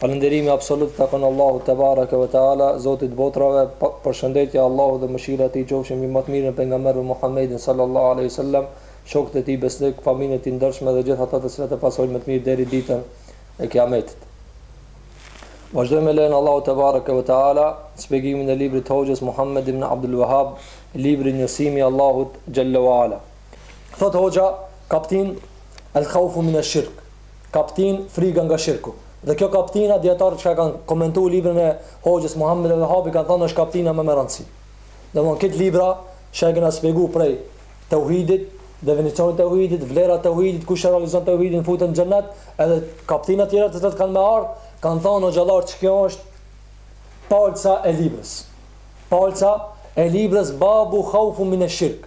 Falënderimi absolut takon Allahut te bareke ve teala, Zotit të botrave, përshëndetja e Allahut dhe mëshira e Tij qofshin mbi më të mirën e Pejgamberve Muhammedin sallallahu alejhi ve sellem, shokët e tij besnikë, familjen e tij të ndershme dhe gjithë ata të cilët e pasojnë me të mirë deri në ditën e Kiametit. Vazhdojmë me lejen e Allahut te bareke ve teala shpjegimin e librit të Hoxhës Muhammed ibn Abdul Wahhab, libri Njësimi i Allahut xhelle ve ala. Thotë hoxha, Kaptinë, El khaufu min esh-shirk, Kaptinë, friga nga shirku. Dhe kjo kaptina, dijetarët që e kanë komentuar librin e hoxhës Muhamed Abdul Vehabit kanë thënë është kaptina me më rëndësi. Domthon këtë libër që e kena shpjeguar prej tauhidit, definicioni i tauhidit, vlera e tauhidit, kush e realizon tauhidin futet në xhennet, edhe kaptina tjera të cilat kanë me ardhur, kanë thënë hoxhallar që kjo është palca e librës. Palca e librës babu khaufu min esh-shirk.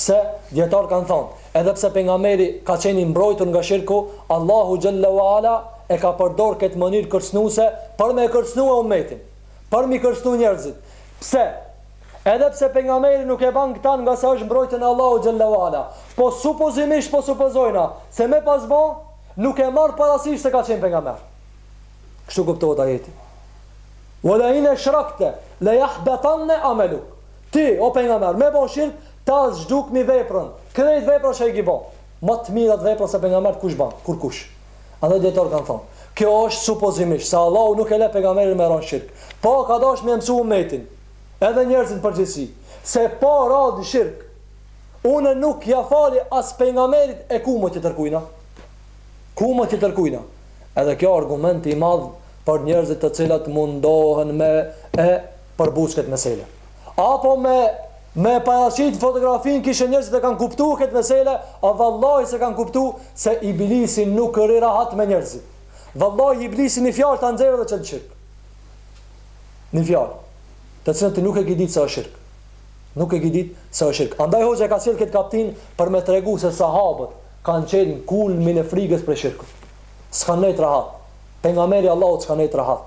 Pse, dijetarët kanë thënë, edhe pse pejgamberi ka qenë i mbrojtur nga shirku, Allahu xhella ua ala e ka përdorë këtë mënyrë kërcënuese për me e kërcënue ummetin, për me i kërcënu njerëzit. Pse? Edhe pse pejgamberi nuk e ban këta nga se është mbrojtjen e Allahut xhella ua ala, po supozimisht po supozojna se me pas ba, nuk e marr parasysh se ka qenë pejgamber. Kështu kuptohet ajeti. Wa la in ashrakte, leyahbatanne amaluk. Ti o pejgamber me bo shirk ta zhdukmi veprën krejt veprat që i ki bo ma të mirat vepra se pejgambert kush ban kurkush andaj djetarët kan than kjo është supozimisht se Allahu nuk e le pejgamberin me ra në shirk po ka dash me msu umetin edhe njerzit në përgjithsi se pa ra në shirk une nuk ja fali as pejgamberit e ku më tjetërkujna ku më tjetërkujna edhe kjo argument i madh për njerzit të cilët mundohen me e përbuzë këtë mesele. Apo me me e paraqit fotografinë kishe njerëzit e kanë kuptuar këtë mesele, o vallahi s'e kanë kuptuar se iblisi nuk rri rahat me njerëzit. Vallahi iblisi një fjalë ta nxjerr dhe të qet shirk. Një fjalë. Të cilën ti nuk e ke ditë se është shirk. Nuk e ke ditë se është shirk. Andaj hoxha ka sjell këtë kaptin për me tregu se sahabët kanë qenë kulmin e frigës për shirkun. S'kanë nejtë rahat. Pejgamberi i Allahut s'ka nejtë rahat.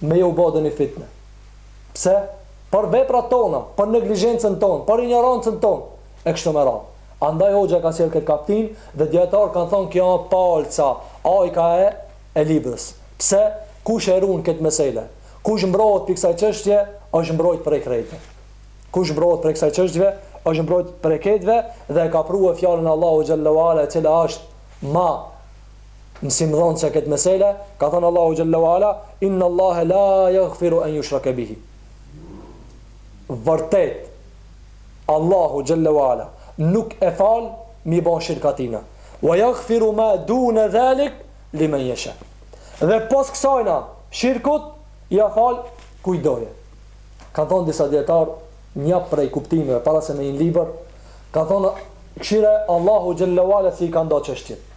me ju bo doni fitnë. Pse? Për veprat tona, për neglizhencën tonë, për injorancën tonë e kështu me radhë. Andaj hoxha ka sjellë këtë kaptin dhe dijetarët kanë thënë kjo është palca, ajka e e librës. Pse? Kush e ruan këtë mesele? Kush mbrohet prej kësaj çështje, është mbrojt prej krejtve. Kush mbrohet prej kësaj çështjeve, është mbrojt prej krejtve dhe e ka pru fjalën e Allahut xhella ua ala e cila është ma mësim dhe në këtë mesele, ka thënë Allahu xhalla u ala, inna Allahe la yaghfiru an yushraka bihi. Vërtet Allahu xhalla u ala nuk e fal me i bë shirk atina. Wa yaghfiru ma dun zalik liman yasha. Dhe pas kësajna shirkut ia fal kujt doje. Ka thënë disa dietar një prej kuptimeve para se në një libër, ka thënë kshyre Allahu xhalla u ala si i ka nda çështjet.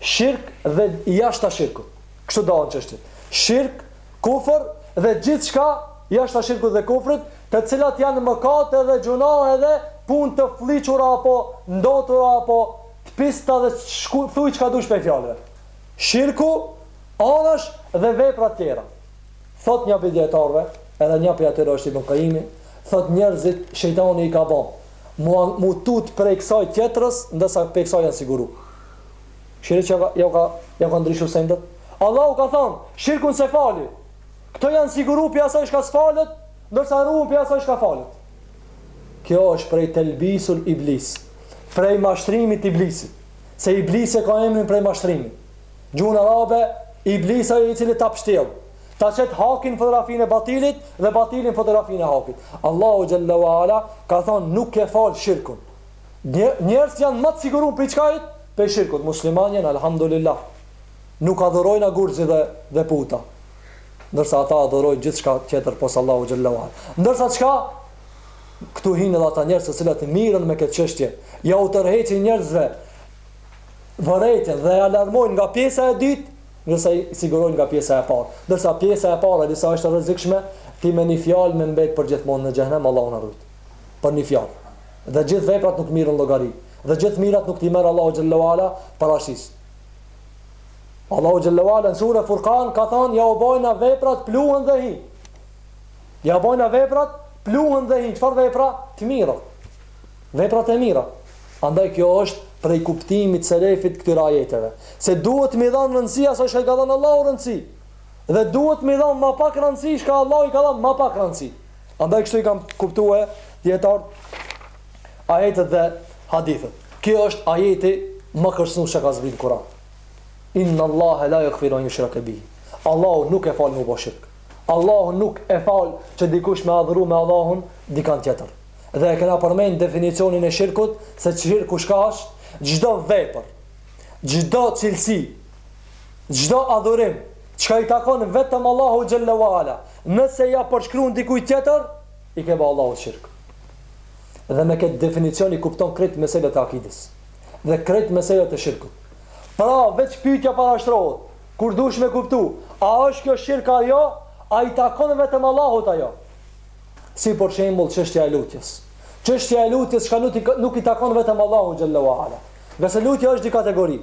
shirk dhe jashta shirkut. Kështu dahen çështjet. Shirk, kufër dhe gjithçka jashta shirkut dhe kufrit, të cilat janë mëkate dhe gjunahe dhe punë të fëlliqura apo ndotura apo të pista dhe shku, thuj çka dush prej fjalëve. Shirku, anësh dhe vepra të tjera. Thot një prej dietarëve, edhe një prej atyre është Ibn Qayimi, thot njerëzit shejtani i ka bë mu, mu tut prej kësaj tjetrës, ndërsa prej kësaj janë siguruar. Shife qysh jau ka, jau ka, jau ka ndryshu sendet. Allahu ka thonë, shirkun s'e fali. Këto janë siguru prej asaj shka s'falet, ndërsa ruhen prej asaj shka falet. Kjo është prej telbisul iblis, prej mashtrimit iblisit. Se iblisi e ka emrin prej mashtrimit. Gjuhën arabe, iblis ai i cili ta pështjel. Ta qet hakin n'fotografinë e batilit dhe batilin n'fotografinë e hakit. Allahu xhalla u ala ka thonë nuk e fal shirkun. Një, njerëz janë më të siguruar prej çkajt? Prej shirkut. Musliman jam, elhamdulillah. Nuk adhuroj gurë, idhuj dhe puta. Ndërsa ata adhurojnë gjithçka tjetër pos Allahu xhallahu ala. Ndërsa çka? Këtu hinë edhe ata njerëz të cilët mirren me këtë çështje. Jau tërheqin njerëzve vërejtjen dhe alarmojnë nga pjesa e dytë, ndërsa i sigurojnë nga pjesa e parë. Ndërsa pjesa e parë aq sa është e rrezikshme, ti me një fjalë me mbet përgjithmonë në xhehenem, Allahu na rujt. Për një fjalë. Dhe gjithë veprat nuk mirren n'llogari. Dhe gjithë mirat nuk t'i merr Allahu xhalla wala parasysh. Allahu xhalla wala në sure Furkan ka thënë jau bojna veprat pluhun dhe hi. Jau bojna veprat pluhun dhe hi. Çfarë vepra? Të mira. Veprat e mira. Andaj kjo është prej kuptimit të selefit këtyre ajeteve. Se duhet me i dhanë rëndësi asaj shka i ka dhanë Allahu rëndësi. Dhe duhet me i dhanë ma pak rëndësi shka Allahu i ka dhanë ma pak rëndësi. Andaj kështu i kanë kuptue dijetarët ajetet dhe hadithet. Kjo është ajeti ma kërcnus që ka zbrit n'Kuran. Inna Allahe la jagfiru en jushreke bihi. Allahu nuk e fal me bo shirk. Allahu nuk e fal që dikush me adhuru me Allahun dikan tjetër. Dhe e kena përmend definicionin e shirkut se shirku shka është çdo vepër, çdo cilësi çdo adhurim çka i takon vetëm Allahut xhella wa ala, nëse ja përshkruan dikujt tjetër, i ke bë Allahut shirk. Dhe me këtë definicion i kupton krejt meselet e akides dhe krejt meselet e shirkut. Pra, veç pyetja parashtrohet, kur duhesh me kuptu, a është kjo shirk a jo, a i takon vetëm Allahut ajo? Si për shembull çështja e lutjes. Çështja e lutjes çka nuk i takon vetëm Allahut xhella wa ala. Nëse lutja është dy kategori,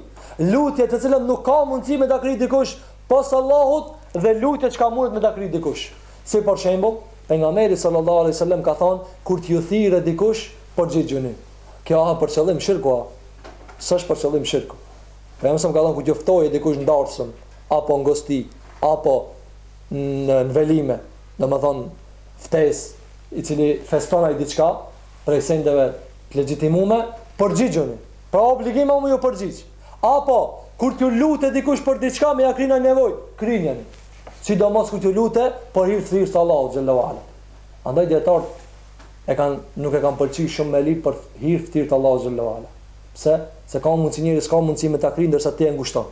lutje të cilën nuk ka mundësi me ta kry dikush pos Allahut dhe lutje çka mundet me ta kry dikush. Si për shembull, pejgamberi sallallahu alaihi wasallam ka thënë, kur t'ju thirrë dikush, përgjigjuni. Kjo a për qëllim shirku, a? S'është për qëllim shirku. Pejgamberi sa ka thënë kur t'ju ftojë dikush n'darsëm apo n'gosti apo në velime, domethënë ftesë, i cili feston ai diçka, prej sendeve të legjitimume,, përgjigjuni. Pra obligim o me ju përgjigj. Apo, kur t'ju lutet dikush për diçka me ja kry naj nevojë, kryjeni. Sidomos kur t'ju lutet për hir të thirrjes së Allahut xhella u ala. Andaj dietart e kanë nuk e kanë pëlqy shumë me lyp për hir të thirrjes së Allahut xhella u ala. Pse? Se ka mundësi njëri s'ka mundësi me ta kry ndërsa ti e ngushton.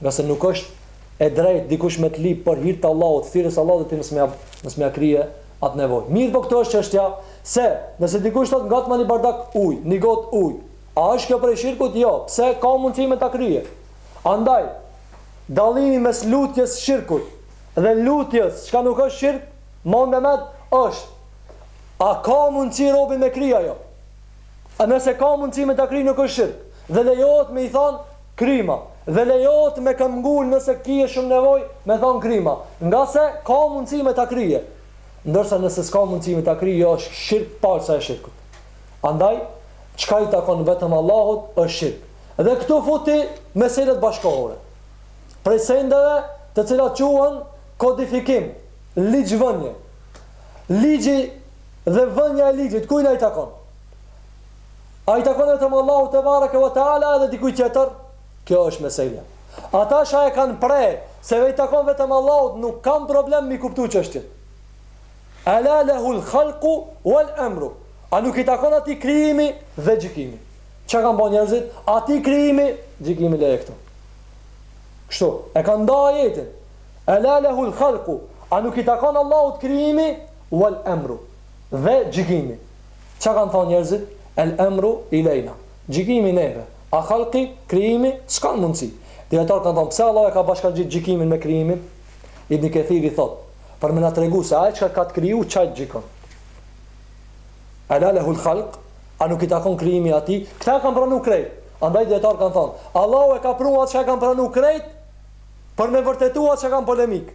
Ngase nuk është e drejtë dikush me të lyp për hir të Allahut, thirrjes së Allahut dhe ti mos me ja mos me ja krye atë nevojë. Mirëpo këtu është çështja se nëse dikush thotë ngatma një bardak ujë, një gotë ujë, a është kjo prej shirkut? Jo, pse ka mundësi me ta krye. Andaj, dallimi mes lutjes shirkut dhe lutjes çka nuk është shirk, me një met, është a ka mundësi robi me kry a jo? A nëse ka mundësi me ta kry nuk është shirk. Dhe lejohet me i than kryma. Dhe lejohet me këmbgul nëse ke shumë nevojë me than kryma. Ngase ka mundësi me ta krye. Ndërsa nëse s'ka mundësi me ta kry jo është shirk palca e shirkut. Andaj çka i takon vetëm Allahut është shirk. Dhe këtu futi meselet bashkëkohore. Prej sendeve të cilat quhen kodifikim, ligjvënie. Ligji Dhe vënia e ligjit kujna i takon? A i takon vetëm Allahut te bareke ve teala edhe dikujt tjetër? Kjo është meselja. Ata që e kanë pre se veç i takon vetëm Allahut nuk kanë problem mi kuptu çështjen. Ela lehul khalku wal emru. A nuk i takon atij krijimi dhe gjykimi? Çka kanë bërë njerëzit? Atij krijimi, gjykimi leje këtu. Kështu, e kanë nda ajetin. Ela lehul khalku. A nuk i takon Allahut krijimi? Wal amru, Dhe gjykimi. Çka kanë thënë njerëzit? El amru ileyna, Gjykimi neve. A khalqu, Krijimi, S'ka mundësi. Dietarët kanë thënë, pse Allahu e ka bashkangjitë gjykimin me krijimin? Ibn Kathiri thotë, Për me na tregu se Ai çka ka të kriju, qaj të gjykon. Ela lehul khalq, A nuk i takon krijimi Atij? Këtë e kanë pranuar krejt. Andaj dietarët kanë thënë, Allahu e ka pru atë çka e kanë pranu krejt për me vërtetu atë çka kanë polemikë.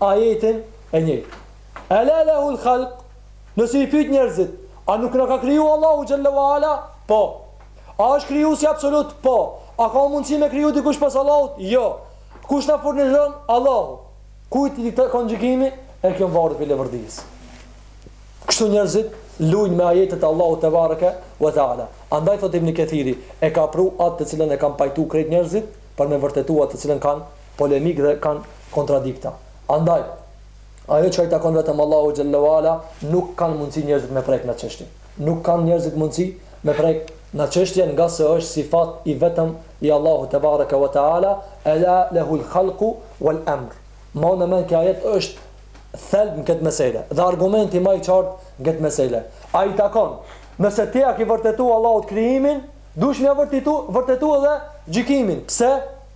ajetin e njëjtë. Ela lehul khalq, nëse i pyet njerëzit, a nuk na ka kriju Allahu xhalla wa ala? Po. A është krijuesi absolut? Po. A ka mundësi me kriju dikush pas Allahut? Jo. Kush na furnizon? Allahu. Kujt i takon gjykimi? E kjo varet prej leverdisë. Kështu njerëzit lujnë me ajetet e Allahut te bareke ve teala. Andaj thotë Ibn Kathiri, e ka pru atë të cilën e kanë pajtu krejt njerëzit, për me vërtetu atë të cilën kanë polemikë dhe kanë kontradikta. Andaj, ajo që i takon vetëm Allahut xhalla wa ala, nuk kanë mundësi njerëzit me prek në çështje. Nuk kanë njerëzit mundësi me prek në çështje ngase është sifat i vetëm i Allahut te bareke ve teala, ela lehul khalku wal amr. Mani në mend ky ajet është thelb në këtë meselë dhe argumenti më i qartë në këtë meselë. A i takon, nëse ti ja ke vërtetu Allahut krijimin, duhesh me vërtetu, vërtetu edhe gjykimin. Pse?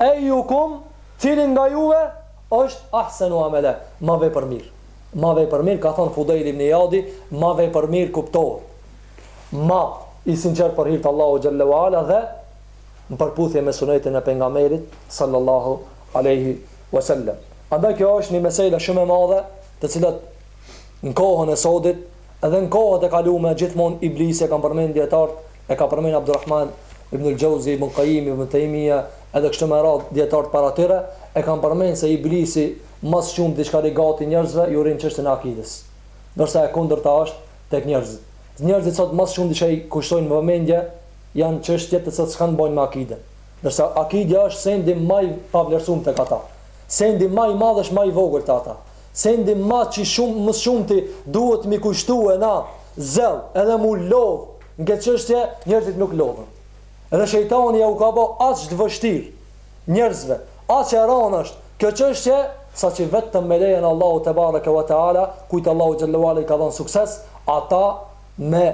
Ejukum, cili nga juve, është ahsenu amele, ma vepërmirë. Ma vepërmirë, ka thanë Fudejl ibn Ijadi, ma vepërmirë kuptohet, ma i sinqertë për hir të Allahut xhelle ve ala dhe në përputhje me sunetin e pejgamberit sallallahu alejhi ve sellem. Andaj kjo është një meselë shumë e madhe, të cilat në kohën e sodit, edhe në kohët e kalume gjithmonë iblisi e kanë përmendë dietarët E ka përmenë Abdurrahman ibnul Xhauzi, Ibn Qayim, Ibn Taymija, edhe kështu me radhë dijetarët para tyre, e kanë përmenë se Iblisi ma së shumti çka i nget njerëzve ju rrin çështjen e akides. Ndërsa e kundërta është tek njerëzit. Njerëzit sot ma së shumti çka i kushtojnë vëmendje janë çështje të cilat s'kanë të bëjnë me akiden. Ndërsa akidja është sendi ma i pavlerësum tek ata. Sendi ma i madh është ma i vogël te ata. Sendi ma që shumë më së shumti duhet mi kushtue na zell edhe mu lodhë Në këtë çështje njerëzit nuk lodhën. Dhe shejtani ja u ka bë aq të vështirë njerëzve, aq e rënë është kjo çështje, saqë vetëm me lejen e Allahut te bareke ve teala, kujt Allahu xhelle uala i ka dhanë sukses, ata me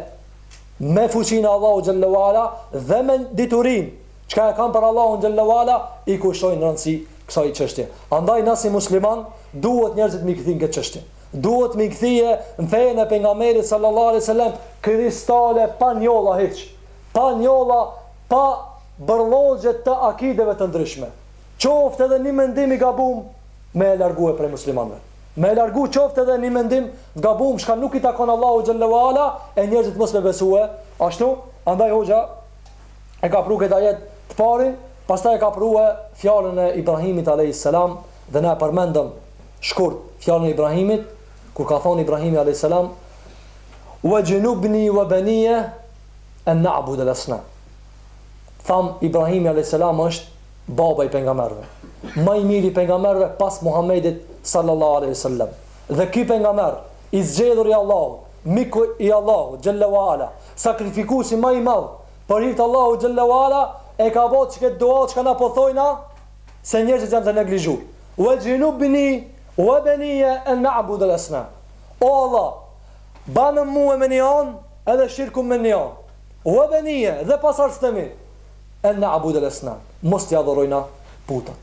me fuqinë e Allahut xhelle uala dhe me diturinë çka e kanë për Allahun xhelle uala i kushtojnë rëndësi kësaj çështje. Andaj na si musliman duhet njerëzit mi kthy në këtë çështje. Duhet mi kthie në fenë e pejgamberit sallallahu alejhi wasallam kristale pa njolla hiç, pa njolla, pa bërllogje të akideve të ndryshme. Qoftë edhe një mendim i gabum me e largue prej muslimanëve. Me e largu qoftë edhe një mendim të gabum çka nuk i takon Allahut xhalla u ala e njerëzit mos me besue, ashtu, andaj hoxha e ka pru këtë ajet të parin, pastaj e ka prue fjalën e Ibrahimit alejhi selam dhe na e përmendëm Shkurt, fjalën e Ibrahimit, kur ka thënë Ibrahimi alayhis salam, "Wa junubni wa baniya an na'bud al-asnam." Tham Ibrahimi alayhis salam është baba i pejgamberëve. Ma i miri i pejgamberëve pas Muhamedit sallallahu alaihi wasallam. Dhe ky pejgamber, i zgjedhur i Allahut, miku i Allahut xhalla wa ala, sakrifikuesi ma i madh për hir të Allahut xhalla wa ala, e ka ba qët dua çka na po thojna, se njerëzit janë tu e neglizhu. Wa junubni wa baniya an na'bud al-asnam. O Allah, banë mua me një anë edhe shirkun me një anë. Wa baniya dhe pasardhësit e mi an na'bud al-asnam. Mos t'i adhurojna putat.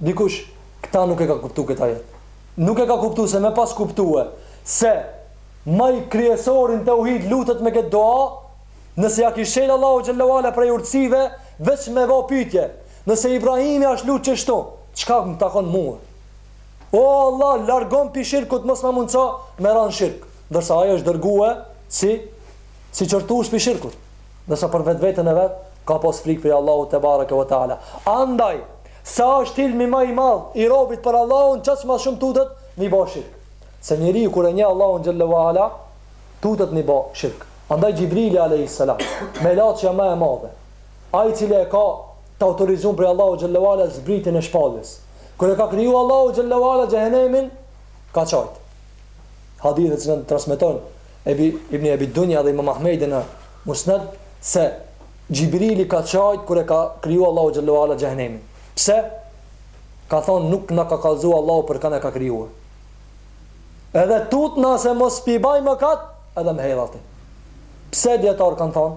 Dikush këta nuk e ka kuptu këtë ajet. Nuk e ka kuptu se me pas kuptue se ma i kryesori në teuhid lutet me këtë dua, nëse ja kish çel Allahu xhallahu ala prej urtësive, veç me vu pyetje, Nëse Ibrahimi asht lut qeshtu, çka më takon mua? O Allah, largom pi shirkut mos ma mundso me ra në shirk. Ndërsa ai është dërgue si si qortues pi shirkut. Ndërsa për vetveten e vet ka pas frikë prej Allahut te bareke ve teala. Andaj, sa është ilmi ma i madh i robit për Allahun, qaq ma shumë tutet me i ba shirk. Se njeriu kur e njeh Allahun xhelle ve ala, tutet me i ba shirk. Andaj Xhibrili alejhi selam, melaqja ma e madhe, Ai i cili e ka të autorizum prej Allahut xhalla u ala zbritjen e shpalljes. Kur e ka kriju Allahu xhalla u ala xhehenemin ka çajt. Hadith të cilën transmeton Ebi Ibn Ebi Dunja dhe Imam Ahmedi në Musnad se Xhibrili ka çajt kur e ka kriju Allahu xhalla u ala xhehenemin. Pse? Ka thonë nuk na ka kallzu Allahu për kanë e ka kriju. Edhe tutna se mos po baj mëkat, edhe më hedh aty. Pse dijetarët kanë thonë?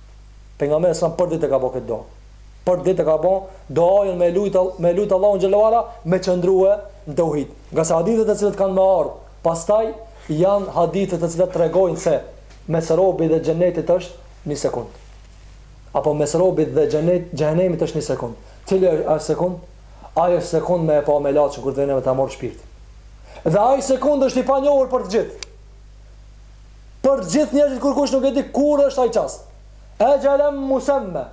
Pejgamberi sa për ditë ka bë këtë doa. Për ditë ka bë doanë me lut me lut Allahun xhelalu ala me qëndrua në tauhid. Ngase hadithet të cilat kanë me ardh, pastaj janë hadithe të cilat tregojnë se mes robit dhe xhenetit është një sekond. Apo mes robit dhe xhenet, xhenemit është një sekond. Cili është ai sekond? Ai është sekond me e pa melaçin kur të vjen me ta marr shpirtin. Dhe ai sekond është i panjohur për të gjithë. Për të gjithë njerëzit kurkush nuk e di kur është ai çast. Exhelen musemma,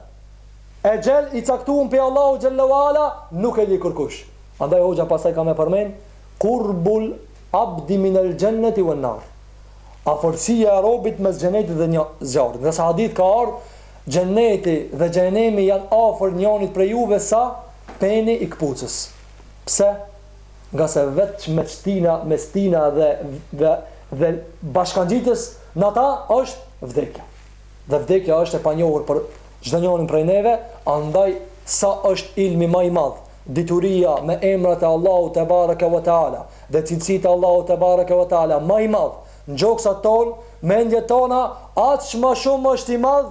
exhel i caktuar prej Allahut xhelle ve ala nuk e di kurkush. Andaj hoxha pastaj ka me përmend Kurbul abdi minel xhenneti ven nar. Afërsia e robit mes xhenetit dhe zjarrit. Ngase hadith ka ardhur xheneti dhe xhehenemi janë afër njënit prej juve sa peni i këpucës. Pse? ngase veç mes tyne, mes tyne dhe dhe dhe bashkangjitës në ata është vdekja. Dhe vdekja është e panjohur për çdonjonin prej neve, andaj sa është ilmi ma i madh, dituria me emrat e Allahut te bareke ve teala dhe cilësitë e Allahut te bareke ve teala ma i madh, n'gjoksat tonë, mendjet tona, aq ma shumë është i madh,